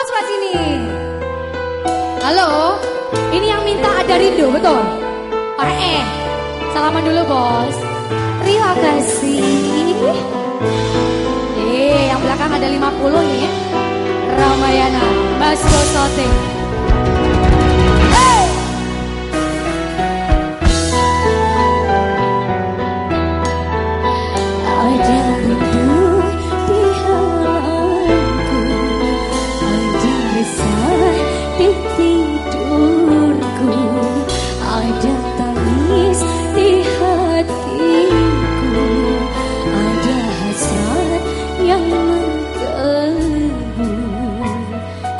Bos sebelah sini. Halo, ini yang minta ada rindu, betul? Orang eh, salaman dulu bos. Terima kasih. Eh, yang belakang ada 50 nih. Ramayana, Mas Bosoting.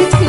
It's.